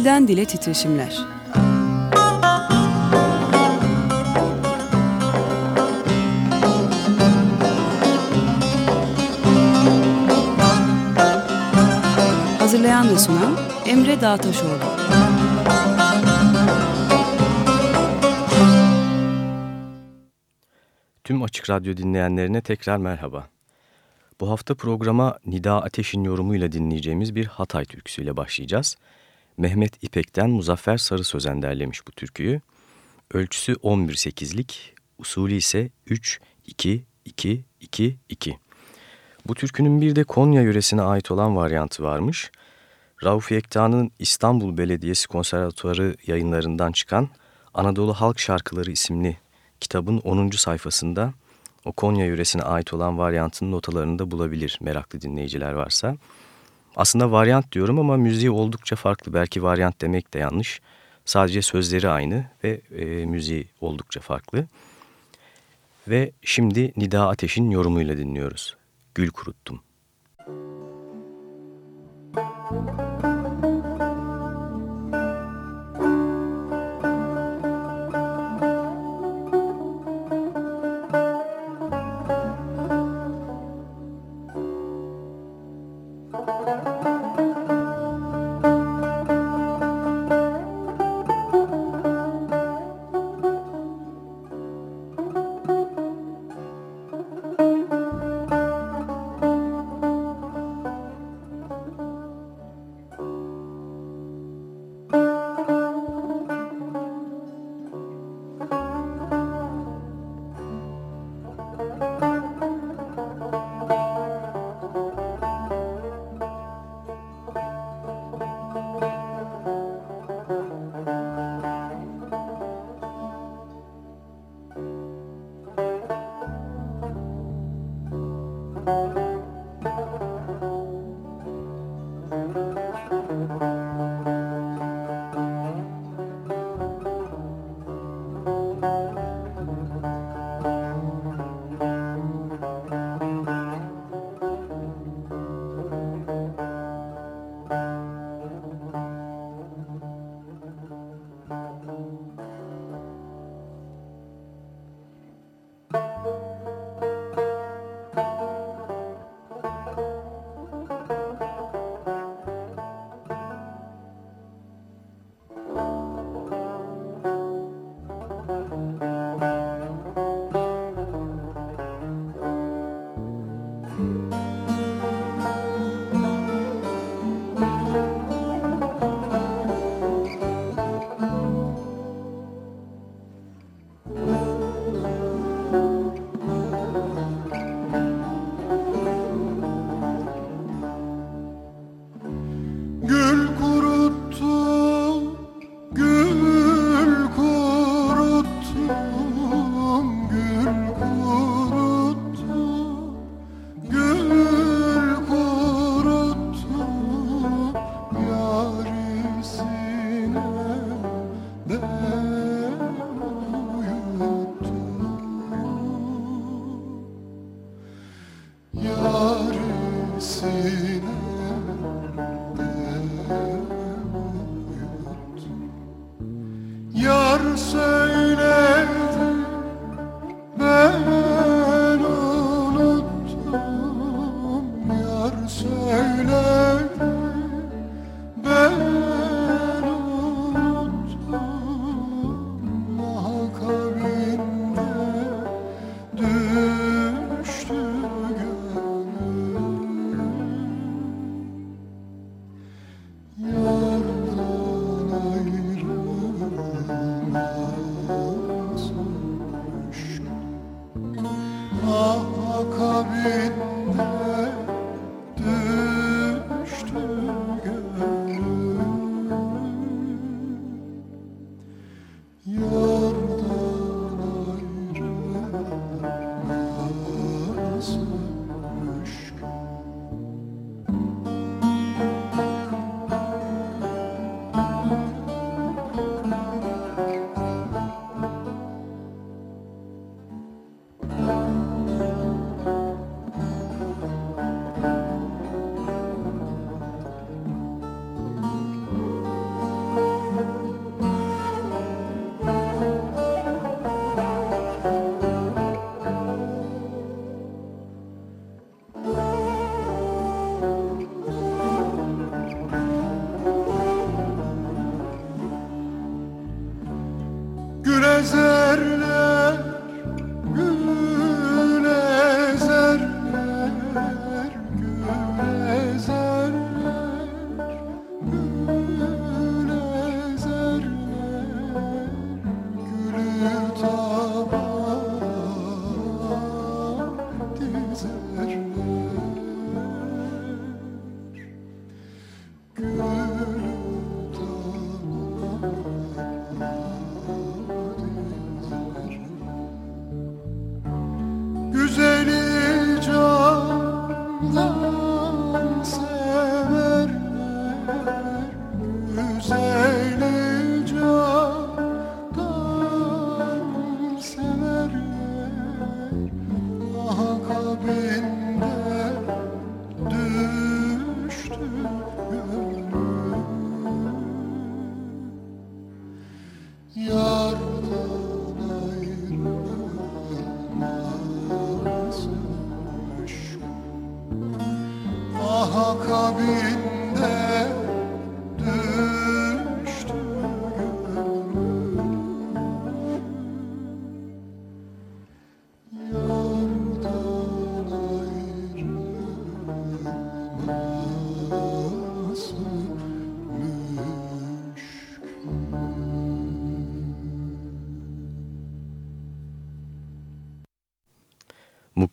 Dilden Dile Titreşimler Hazırlayan ve sunan Emre Dağtaşoğlu Tüm Açık Radyo dinleyenlerine tekrar merhaba. Bu hafta programa Nida Ateş'in yorumuyla dinleyeceğimiz bir Hatay türküsüyle başlayacağız. Mehmet İpek'ten Muzaffer Sarı Sözen derlemiş bu türküyü. Ölçüsü 11-8'lik, usulü ise 3-2-2-2-2. Bu türkünün bir de Konya yöresine ait olan varyantı varmış. Rauf Yekta'nın İstanbul Belediyesi Konservatuarı yayınlarından çıkan Anadolu Halk Şarkıları isimli kitabın 10. sayfasında o Konya yöresine ait olan varyantın notalarını da bulabilir meraklı dinleyiciler varsa. Aslında varyant diyorum ama müziği oldukça farklı. Belki varyant demek de yanlış. Sadece sözleri aynı ve e, müziği oldukça farklı. Ve şimdi Nida Ateş'in yorumuyla dinliyoruz. Gül kuruttum. Müzik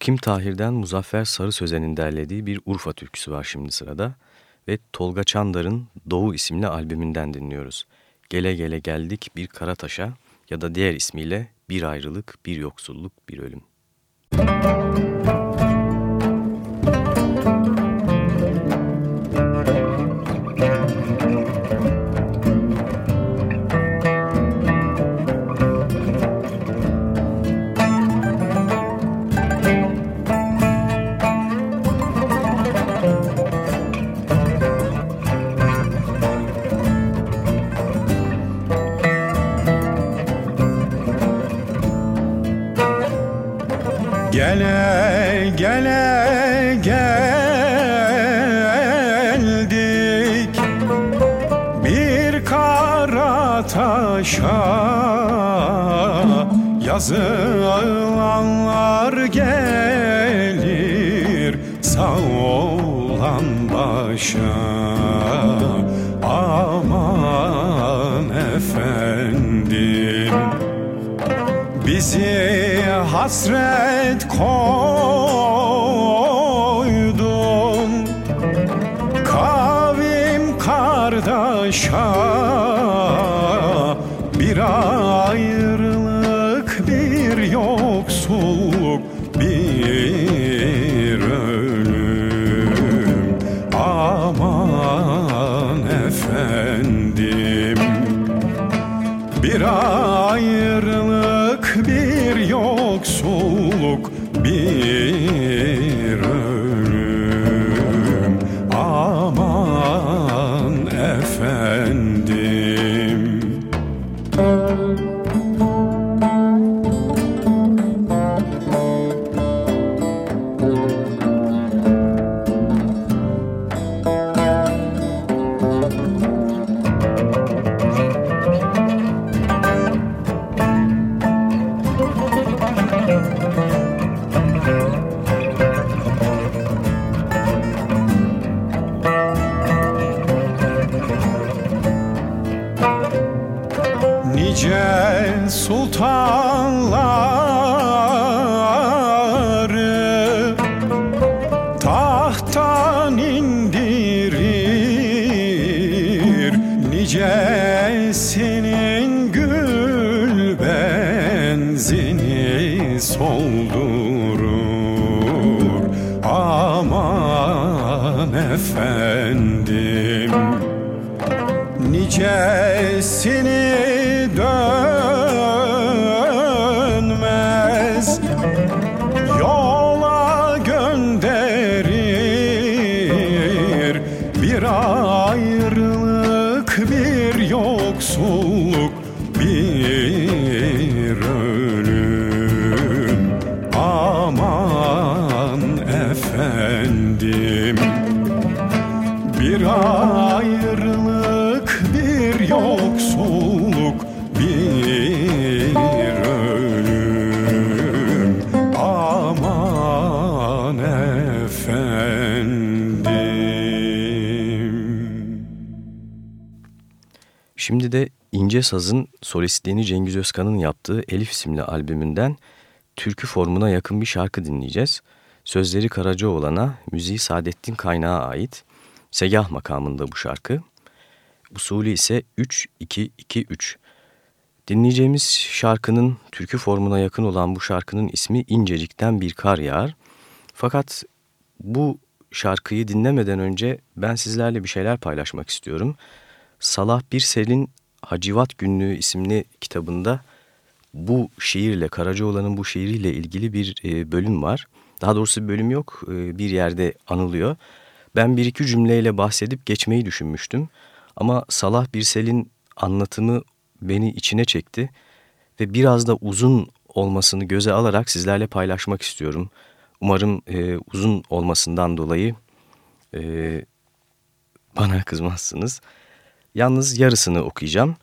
Mukim Tahir'den Muzaffer Sarı Sözen'in derlediği bir Urfa türküsü var şimdi sırada ve Tolga Çandar'ın Doğu isimli albümünden dinliyoruz. Gele gele geldik bir Karataş'a ya da diğer ismiyle bir ayrılık, bir yoksulluk, bir ölüm. Müzik yoksulluk bir Şimdi de İnce Saz'ın solistliğini Cengiz Özkan'ın yaptığı Elif isimli albümünden türkü formuna yakın bir şarkı dinleyeceğiz. Sözleri Karacaoğlan'a, müziği Saadettin Kaynağ'a ait. Segah makamında bu şarkı. Usulü ise 3-2-2-3. Dinleyeceğimiz şarkının türkü formuna yakın olan bu şarkının ismi İncecik'ten Bir Kar Yağar. Fakat bu şarkıyı dinlemeden önce ben sizlerle bir şeyler paylaşmak istiyorum. Salah Birsel'in Hacivat Günlüğü isimli kitabında bu şiirle, Karacaoğlan'ın bu şiiriyle ilgili bir e, bölüm var. Daha doğrusu bir bölüm yok, e, bir yerde anılıyor. Ben bir iki cümleyle bahsedip geçmeyi düşünmüştüm. Ama Salah Birsel'in anlatımı beni içine çekti ve biraz da uzun olmasını göze alarak sizlerle paylaşmak istiyorum. Umarım e, uzun olmasından dolayı Ee, bana kızmazsınız. Yalnız yarısını okuyacağım.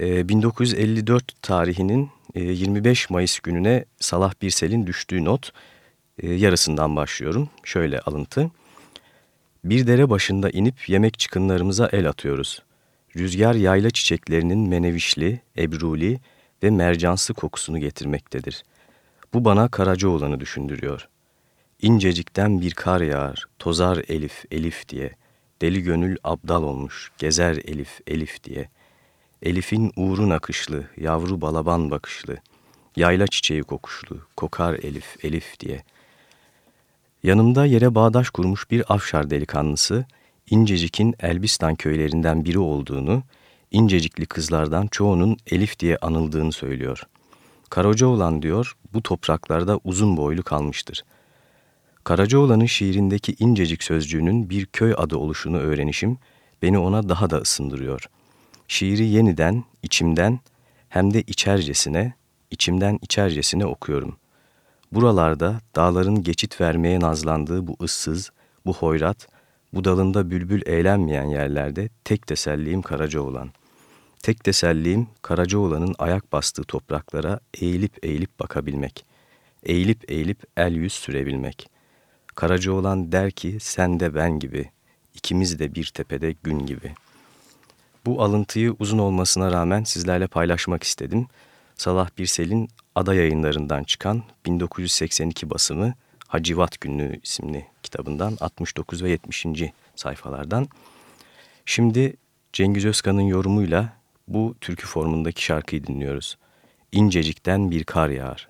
Ee, 1954 tarihinin e, 25 Mayıs gününe Salah Birsel'in düştüğü not e, yarısından başlıyorum. Şöyle alıntı. Bir dere başında inip yemek çıkınlarımıza el atıyoruz. Rüzgar yayla çiçeklerinin menevişli, ebruli ve mercansı kokusunu getirmektedir. Bu bana Karacaoğlan'ı düşündürüyor. İncecikten bir kar yağar, tozar Elif, Elif diye. Deli gönül abdal olmuş, gezer Elif, Elif diye. Elif'in uğrun akışlı, yavru balaban bakışlı, yayla çiçeği kokuşlu, kokar Elif, Elif diye.'' Yanımda yere bağdaş kurmuş bir afşar delikanlısı, İncecik'in Elbistan köylerinden biri olduğunu, incecikli kızlardan çoğunun Elif diye anıldığını söylüyor. Karacaoğlan diyor, bu topraklarda uzun boylu kalmıştır. Karacaoğlan'ın şiirindeki incecik sözcüğünün bir köy adı oluşunu öğrenişim, beni ona daha da ısındırıyor. Şiiri yeniden, içimden, hem de içercesine, içimden içercesine okuyorum.'' Buralarda dağların geçit vermeye nazlandığı bu ıssız, bu hoyrat, bu dalında bülbül eğlenmeyen yerlerde tek tesellim Karacaoğlan. Tek tesellim Karacaoğlan'ın ayak bastığı topraklara eğilip eğilip bakabilmek. Eğilip eğilip el yüz sürebilmek. Karacaoğlan der ki sen de ben gibi, ikimiz de bir tepede gün gibi. Bu alıntıyı uzun olmasına rağmen sizlerle paylaşmak istedim. Salah Birsel'in Ada yayınlarından çıkan 1982 basımı Hacivat Günlüğü isimli kitabından 69 ve 70. sayfalardan. Şimdi Cengiz Özkan'ın yorumuyla bu türkü formundaki şarkıyı dinliyoruz. İncecikten bir kar yağar.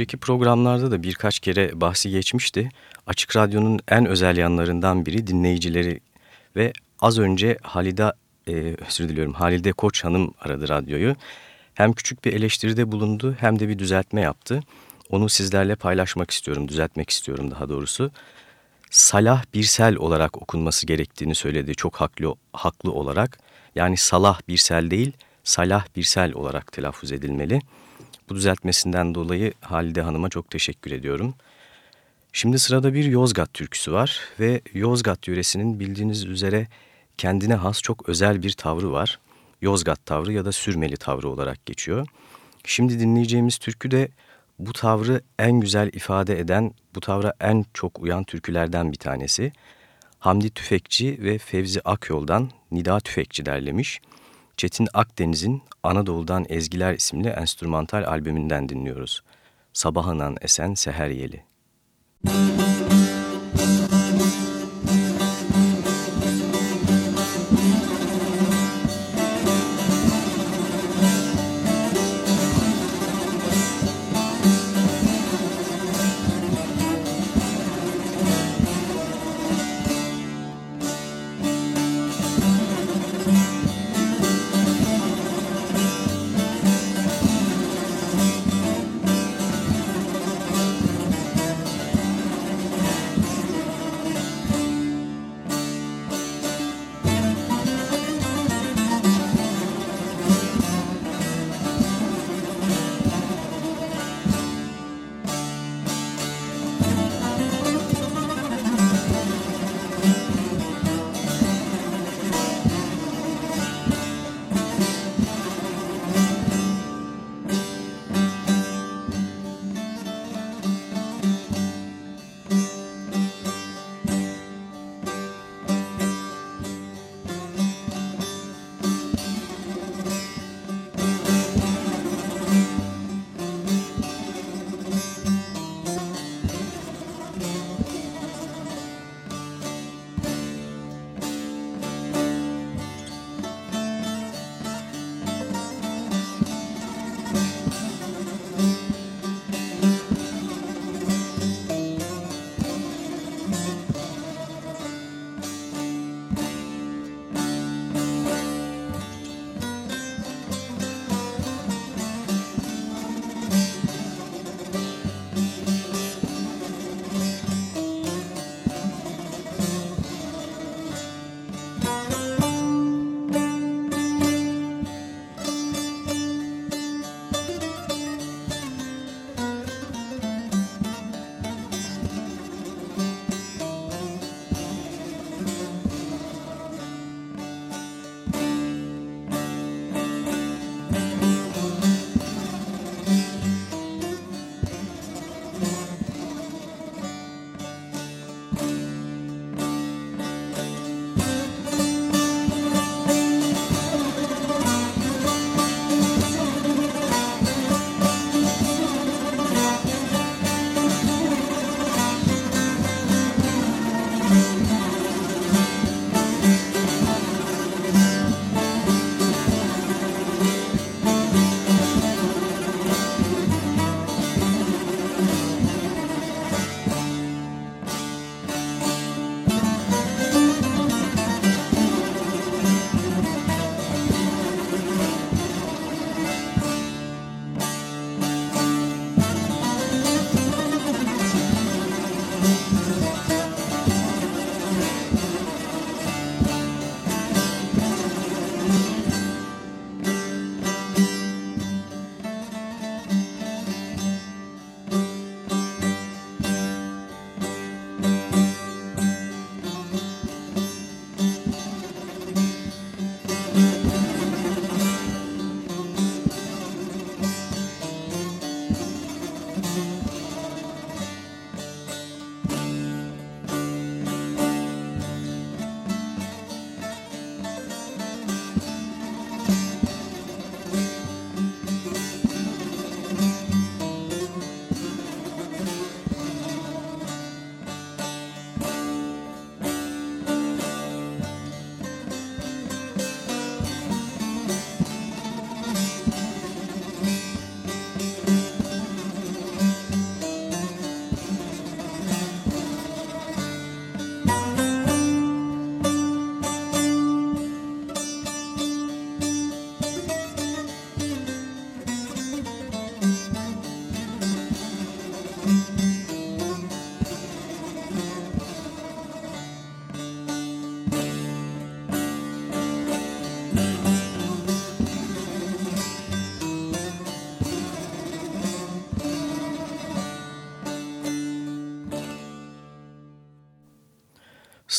Önceki programlarda da birkaç kere bahsi geçmişti. Açık Radyo'nun en özel yanlarından biri dinleyicileri ve az önce Halide, e, özür diliyorum Halide Koç Hanım aradı radyoyu. Hem küçük bir eleştiride bulundu hem de bir düzeltme yaptı. Onu sizlerle paylaşmak istiyorum, düzeltmek istiyorum daha doğrusu. Salah Birsel olarak okunması gerektiğini söyledi çok haklı, haklı olarak. Yani Salah Birsel değil, Salah Birsel olarak telaffuz edilmeli. Bu düzeltmesinden dolayı Halide Hanım'a çok teşekkür ediyorum. Şimdi sırada bir Yozgat türküsü var ve Yozgat yöresinin bildiğiniz üzere kendine has çok özel bir tavrı var. Yozgat tavrı ya da sürmeli tavrı olarak geçiyor. Şimdi dinleyeceğimiz türkü de bu tavrı en güzel ifade eden, bu tavra en çok uyan türkülerden bir tanesi. Hamdi Tüfekçi ve Fevzi Akyol'dan Nida Tüfekçi derlemiş. Çetin Akdeniz'in Anadolu'dan Ezgiler isimli enstrümantal albümünden dinliyoruz. Sabahınan esen seher yeli. Müzik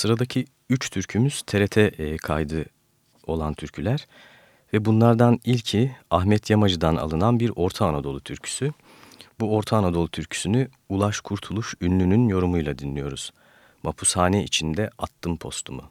Sıradaki üç türkümüz TRT e, kaydı olan türküler ve bunlardan ilki Ahmet Yamacı'dan alınan bir Orta Anadolu türküsü. Bu Orta Anadolu türküsünü Ulaş Kurtuluş ünlünün yorumuyla dinliyoruz. Mapushane içinde attım postumu.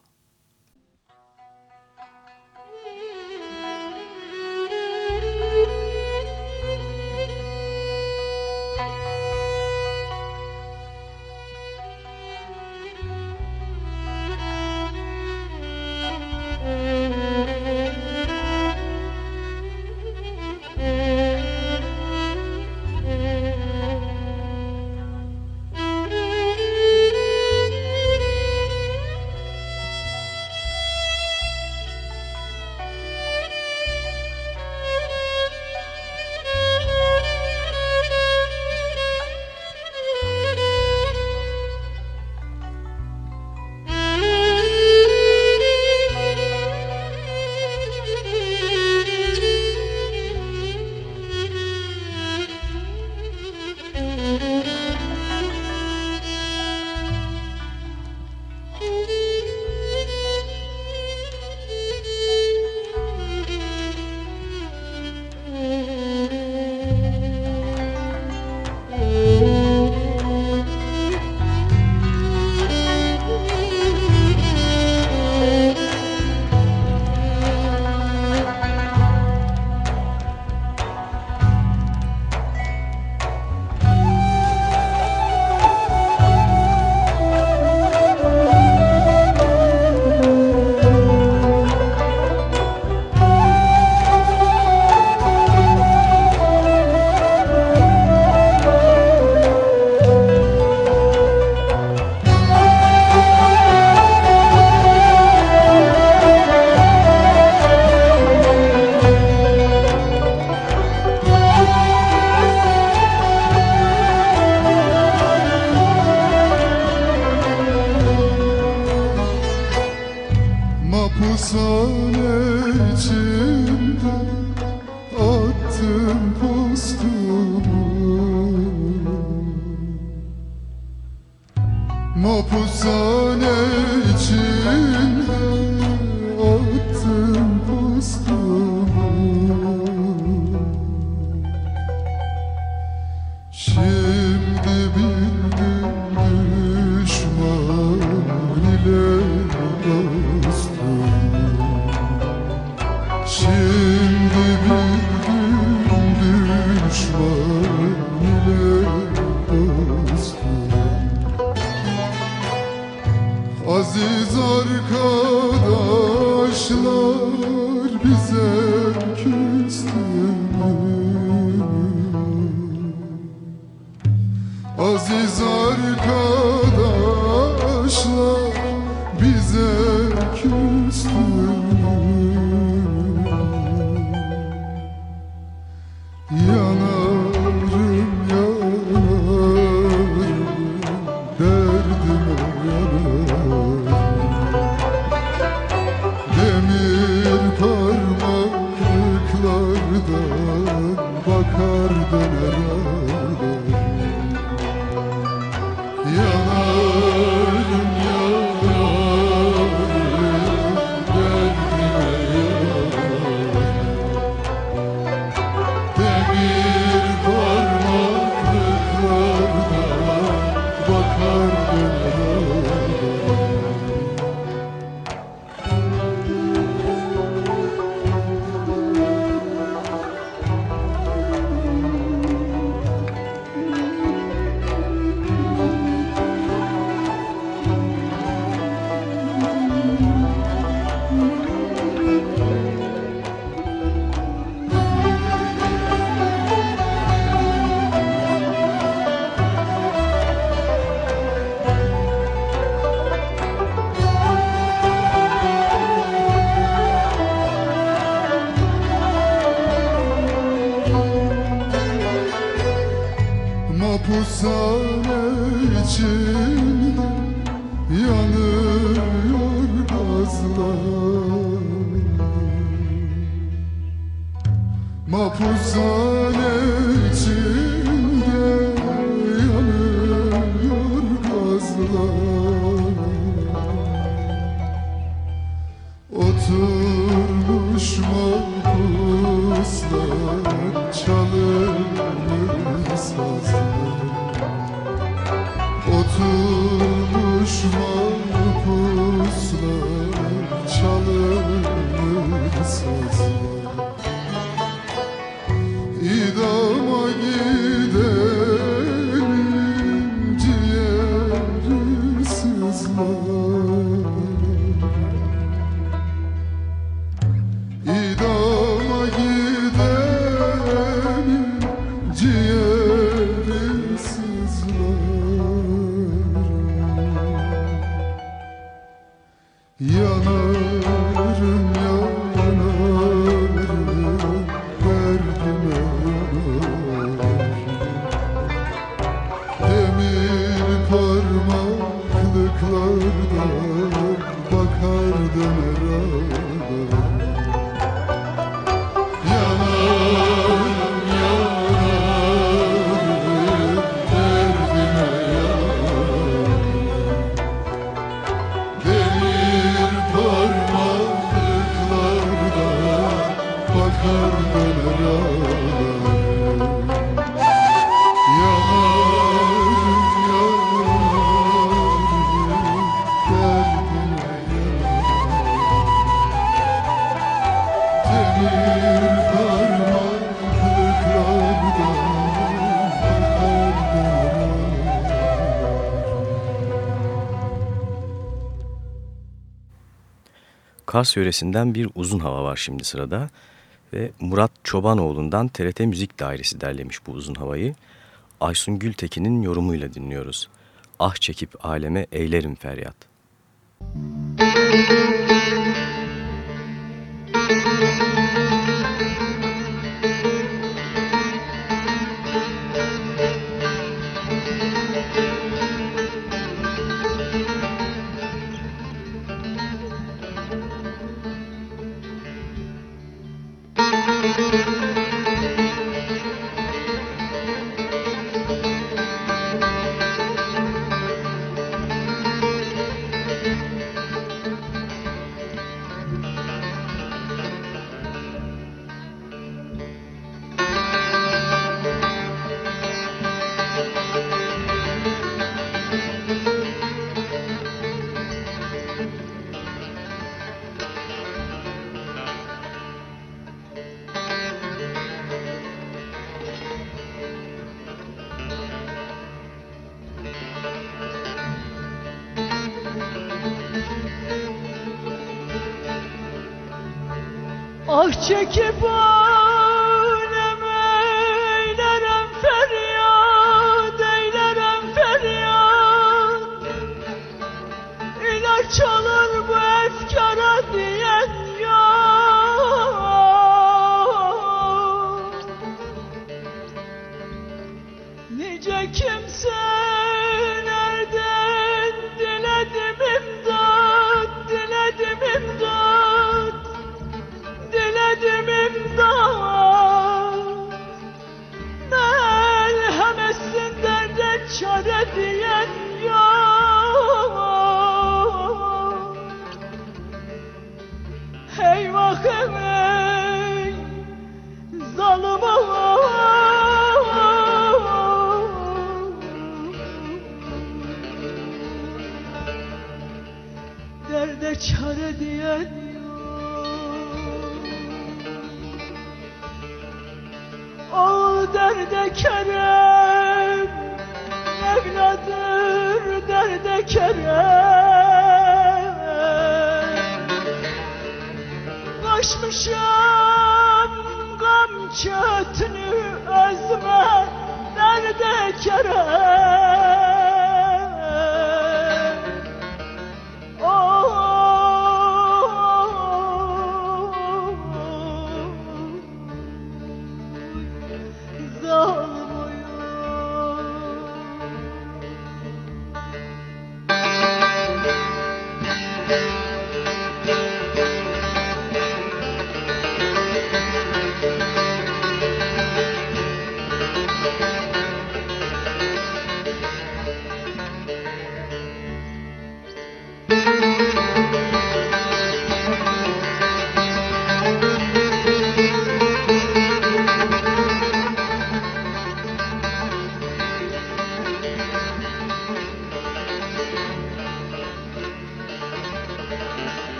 Kars yöresinden bir uzun hava var şimdi sırada. Ve Murat Çobanoğlu'ndan TRT Müzik Dairesi derlemiş bu uzun havayı. Aysun Gültekin'in yorumuyla dinliyoruz. Ah çekip aleme eylerim feryat. Müzik Ah çekip ah!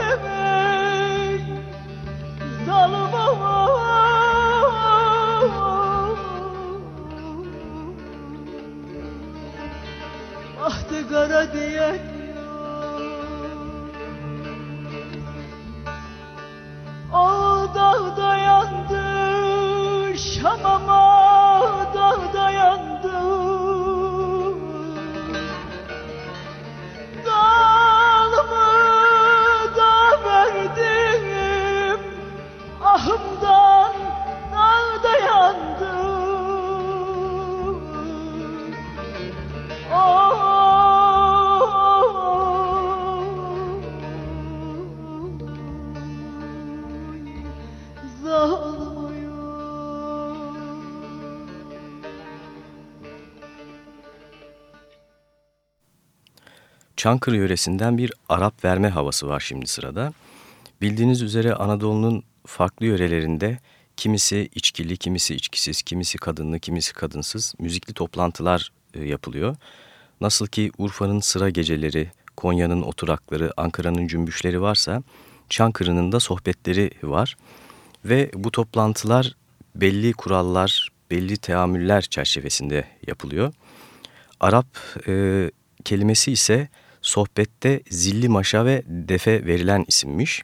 Ey zalim Bahtı kara diyen Çankırı yöresinden bir Arap verme havası var şimdi sırada. Bildiğiniz üzere Anadolu'nun farklı yörelerinde kimisi içkili, kimisi içkisiz, kimisi kadınlı, kimisi kadınsız müzikli toplantılar e, yapılıyor. Nasıl ki Urfa'nın sıra geceleri, Konya'nın oturakları, Ankara'nın cümbüşleri varsa Çankırı'nın da sohbetleri var. Ve bu toplantılar belli kurallar, belli teamüller çerçevesinde yapılıyor. Arap e, kelimesi ise sohbette zilli maşa ve defe verilen isimmiş.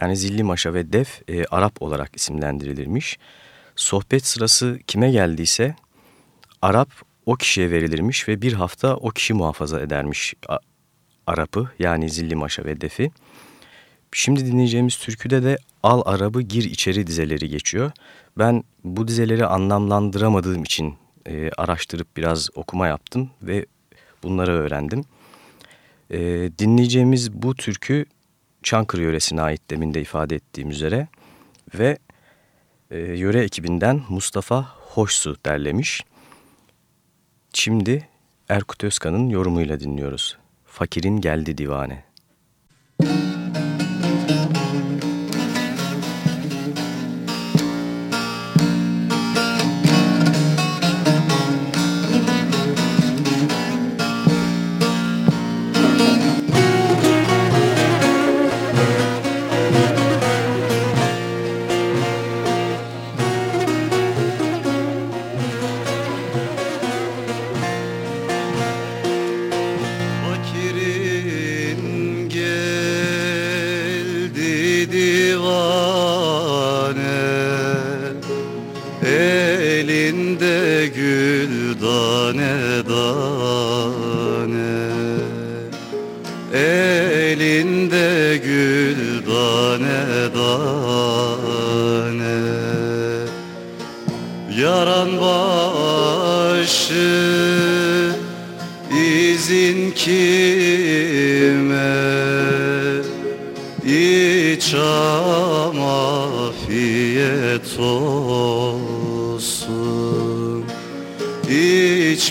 Yani zilli maşa ve def e, Arap olarak isimlendirilirmiş. Sohbet sırası kime geldiyse Arap o kişiye verilirmiş ve bir hafta o kişi muhafaza edermiş Arap'ı yani zilli maşa ve defi. Şimdi dinleyeceğimiz türküde de Al Arabı Gir içeri dizeleri geçiyor. Ben bu dizeleri anlamlandıramadığım için e, araştırıp biraz okuma yaptım ve bunları öğrendim. E, dinleyeceğimiz bu türkü Çankırı yöresine ait demin de ifade ettiğim üzere ve e, yöre ekibinden Mustafa Hoşsu derlemiş. Şimdi Erkut Özkan'ın yorumuyla dinliyoruz. Fakirin geldi divane.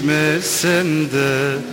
Hançeri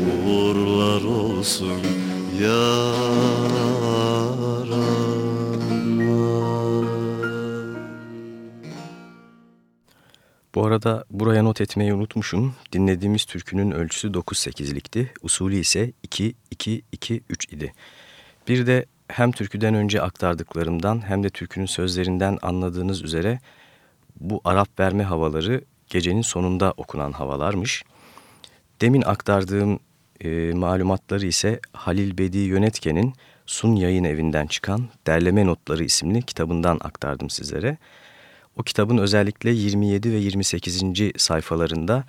uğurlar olsun yar aman Bu arada buraya not etmeyi unutmuşum. Dinlediğimiz türkünün ölçüsü 9-8'likti. Usulü ise 2-2-2-3 idi. Bir de hem türküden önce aktardıklarımdan hem de türkünün sözlerinden anladığınız üzere bu Arap verme havaları gecenin sonunda okunan havalarmış. Demin aktardığım e, malumatları ise Halil Bedi Yönetken'in Sun Yayın Evi'nden çıkan Derleme Notları isimli kitabından aktardım sizlere. O kitabın özellikle 27 ve 28. sayfalarında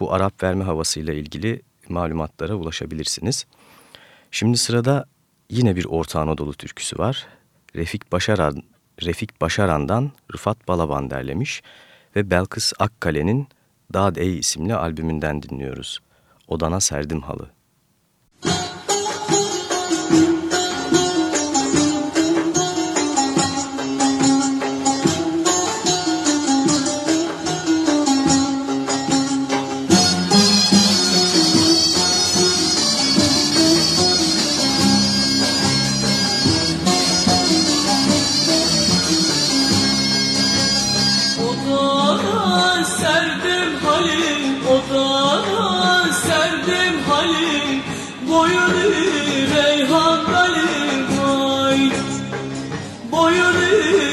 bu Arap verme havasıyla ilgili malumatlara ulaşabilirsiniz. Şimdi sırada yine bir Orta Anadolu türküsü var. Refik Başaran, Refik Başaran'dan Rıfat Balaban derlemiş ve Belkıs Akkale'nin Dağd Ey isimli albümünden dinliyoruz. Odana serdim halı. Serdim halim Boyunu reyhan dalim vay Boyunu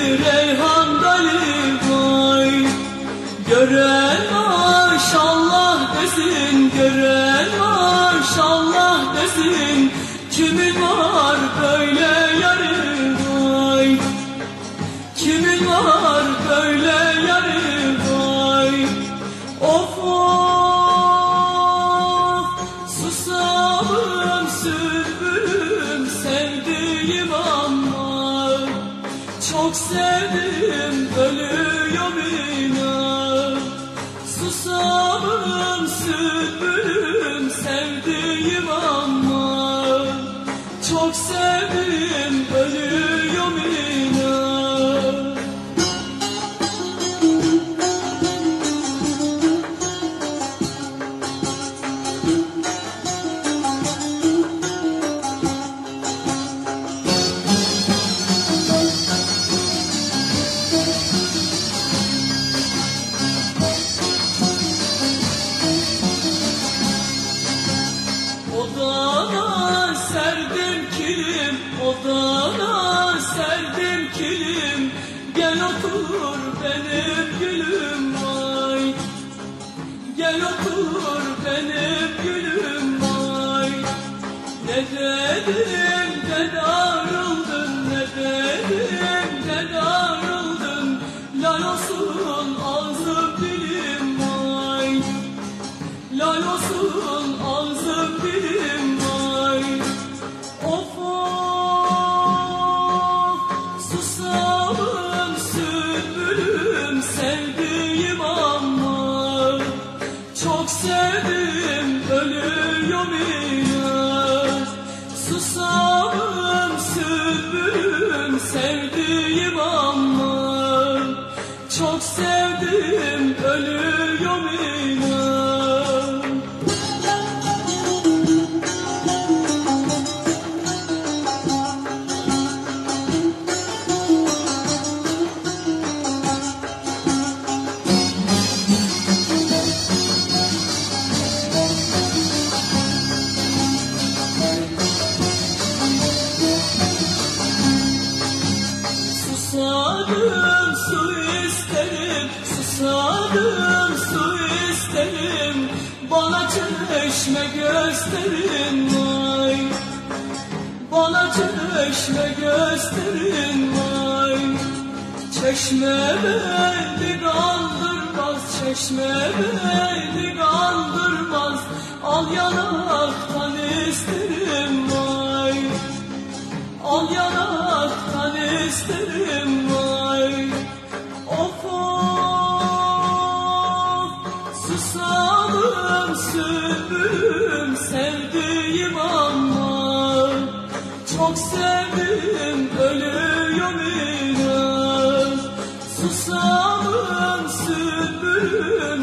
çeşme belli kaldırmaz, çeşme belli kaldırmaz. Al yanıma.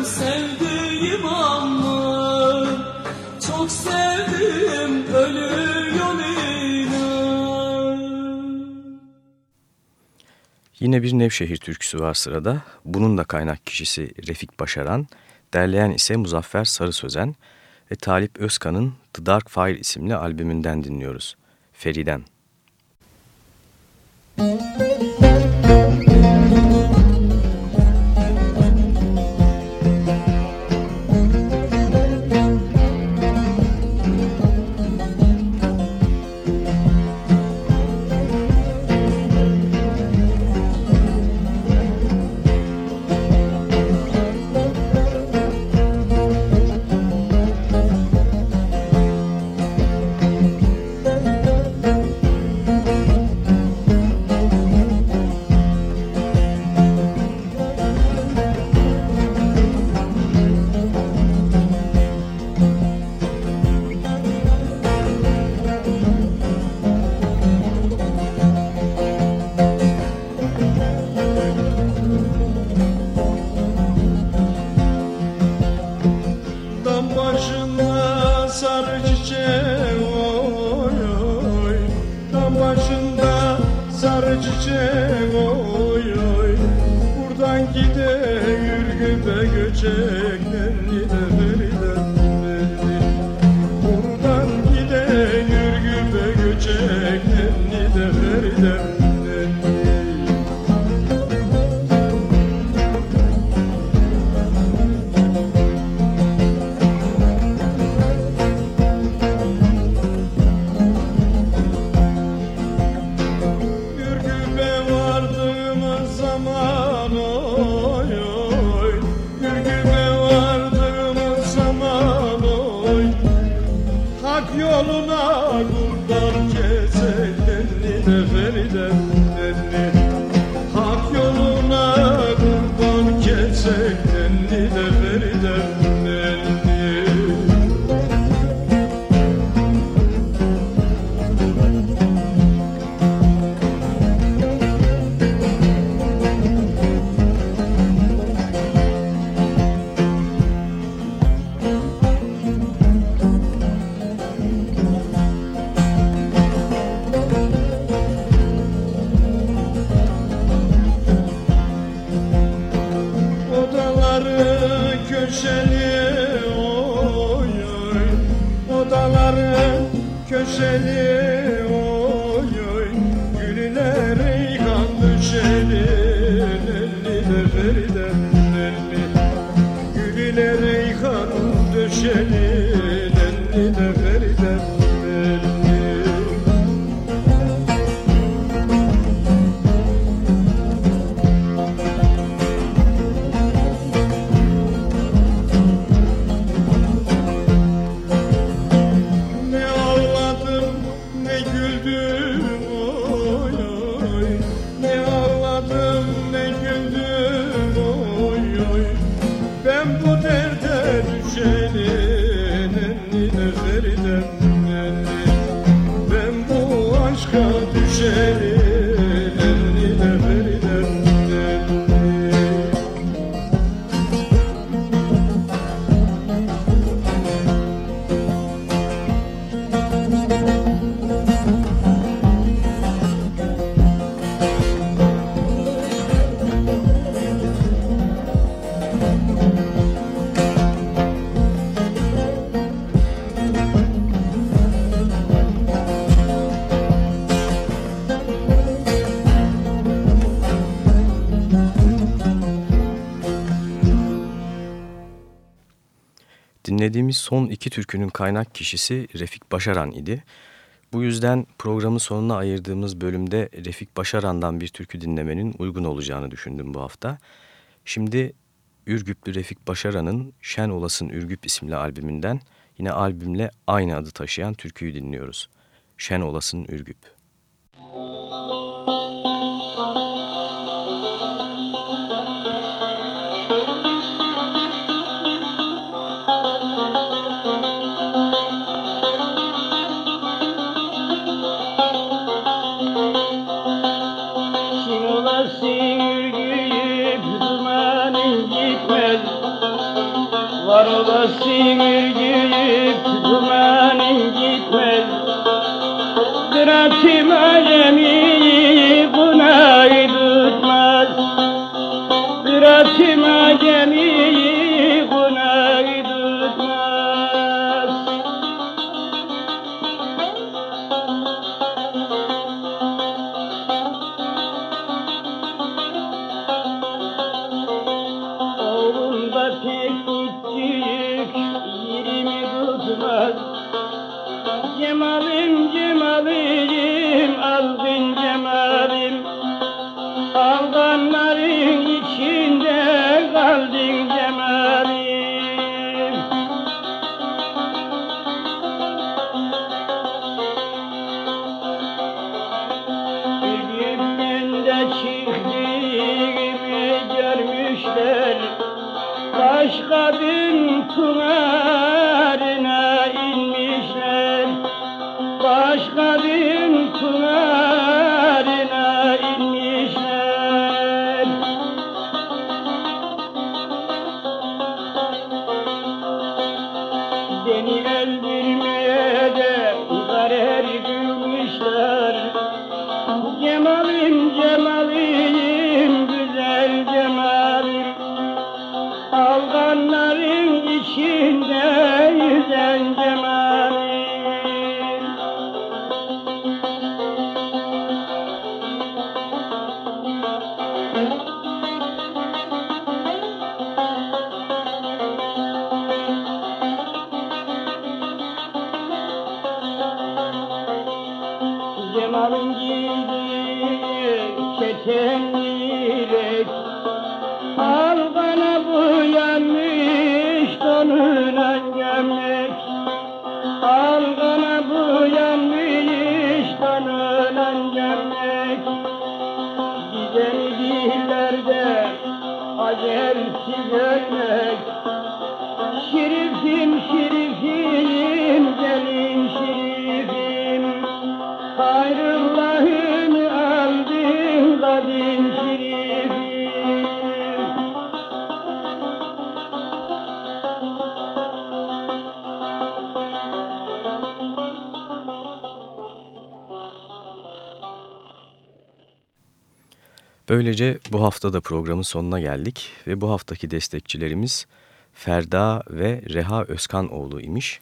sevdiğim ama çok sevdiğim ölüyor. Yine bir Nevşehir türküsü var sırada. Bunun da kaynak kişisi Refik Başaran, derleyen ise Muzaffer Sarı Sözen ve Talip Özkan'ın The Dark Fire isimli albümünden dinliyoruz. Feriden. Müzik son iki türkünün kaynak kişisi Refik Başaran idi. Bu yüzden programın sonuna ayırdığımız bölümde Refik Başaran'dan bir türkü dinlemenin uygun olacağını düşündüm bu hafta. Şimdi Ürgüplü Refik Başaran'ın Şen Olasın Ürgüp isimli albümünden yine albümle aynı adı taşıyan türküyü dinliyoruz. Şen Olasın Ürgüp. Olasın ürgüyüp dumanın gitmez. Kıratım alemi remember Böylece bu hafta da programın sonuna geldik ve bu haftaki destekçilerimiz Ferda ve Reha Özkanoğlu imiş.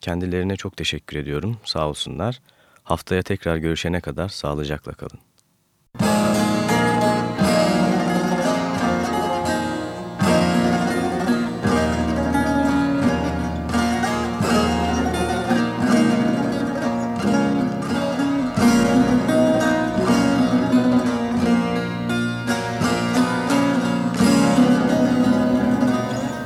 Kendilerine çok teşekkür ediyorum. Sağ olsunlar. Haftaya tekrar görüşene kadar sağlıcakla kalın.